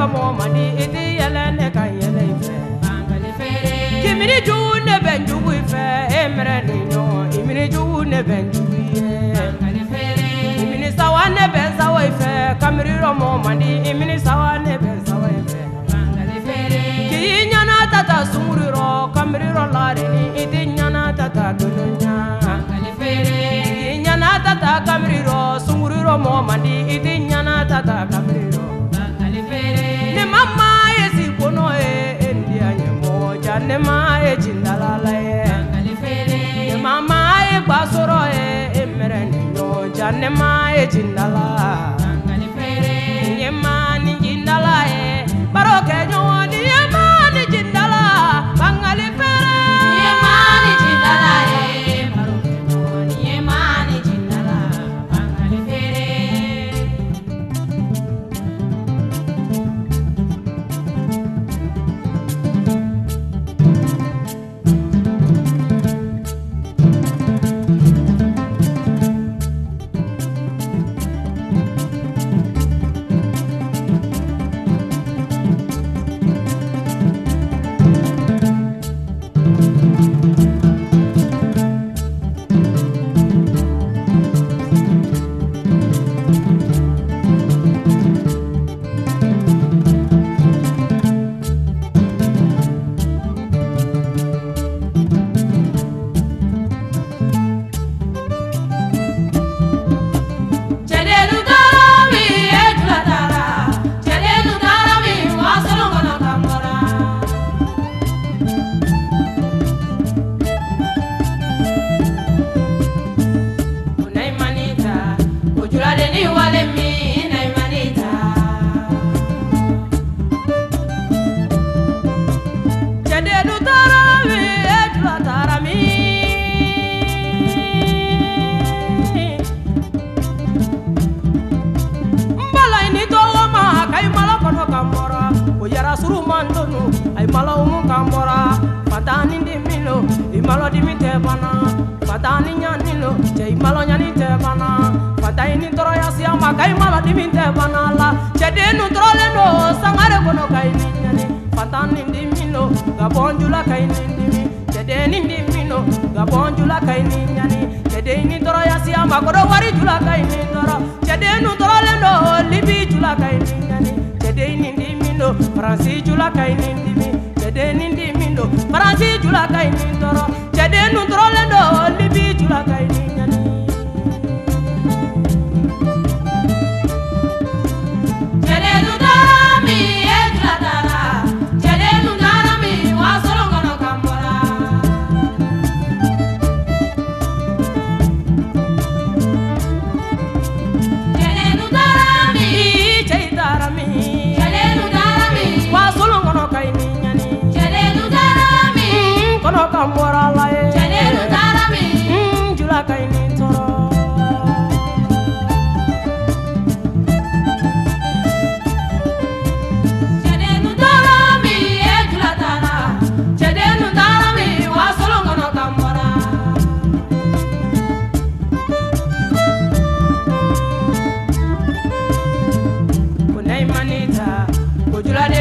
dɔ mɔgɔ man di i ti yɛlɛ ne ka yɛlɛ i fɛ kimiri jugu ne bɛ n jugu i fɛ e mɛrɛ sawa ne bɛ sawa i fɛ kamiri original. malo umu kambora fatani dimi lo i malo dimi tɛ bana fatani ɲani ya lo cɛ i malo ɲani bana fata i ni tɔrɔya siya ma ka i malo dimi tɛ bana la. Cɛden nu tɔrɔlen do sangare kɔnɔ ka i ni ɲani fatani dimi lo ka bɔn jula ka i ni dimi cɛden ni dimi lo ka bɔn jula ka i ni ɲani wari jula ka ni libi jula ka ni ɲani cɛden ni jula ka ni dennin dimi don faransi jula ka ɲi nin tɔɔrɔ cɛden dun tɔɔrɔlen don libi jula ka ɲi